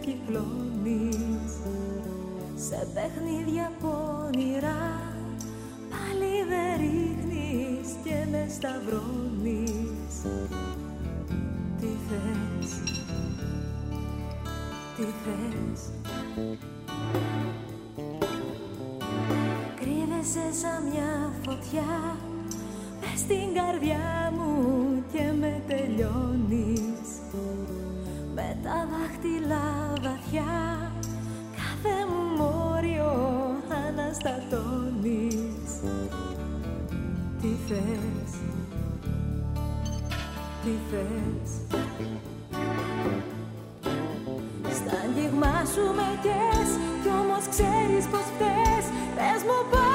κυκλώνεις Σε παιχνίδια πονηρά Πάλι δεν ρίχνεις και με σταυρώνεις. Τι θες, τι θες. Κρύβεσαι σαν μια φωτιά Μες στην καρδιά μου και με τελειώνεις. Με τα δάχτυλα βαθιά Κάθε μου μόριο αναστατώνεις. Τι θες, τι θες; Στα αγγίγμα σου με κες Κι όμως ξέρεις πως φταίς. Πες μου πάλι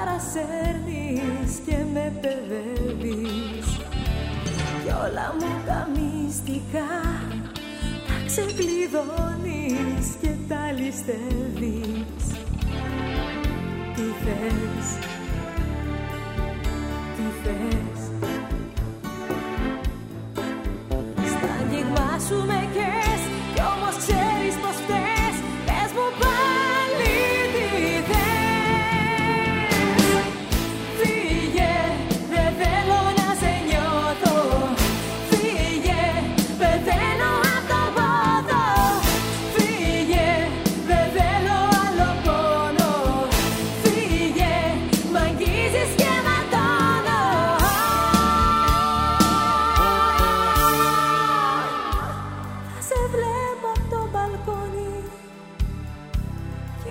παρασέρνεις και με παιδεύεις. Κι όλα μου τα μυστικά Τα ξεκλειδώνεις και τα ληστεύεις. Τι θες,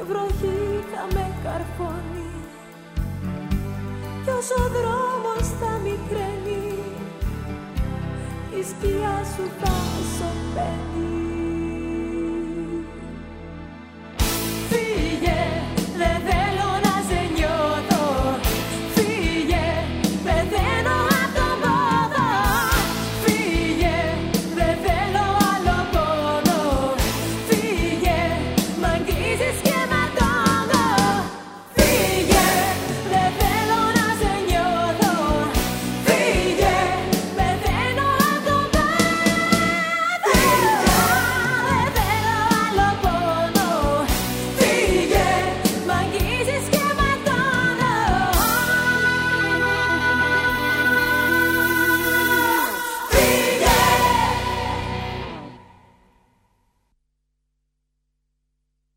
βροχή θα με καρφώνει. Κι όσο ο δρόμος θα μικραίνει η σκιά σου θα σωπαίνει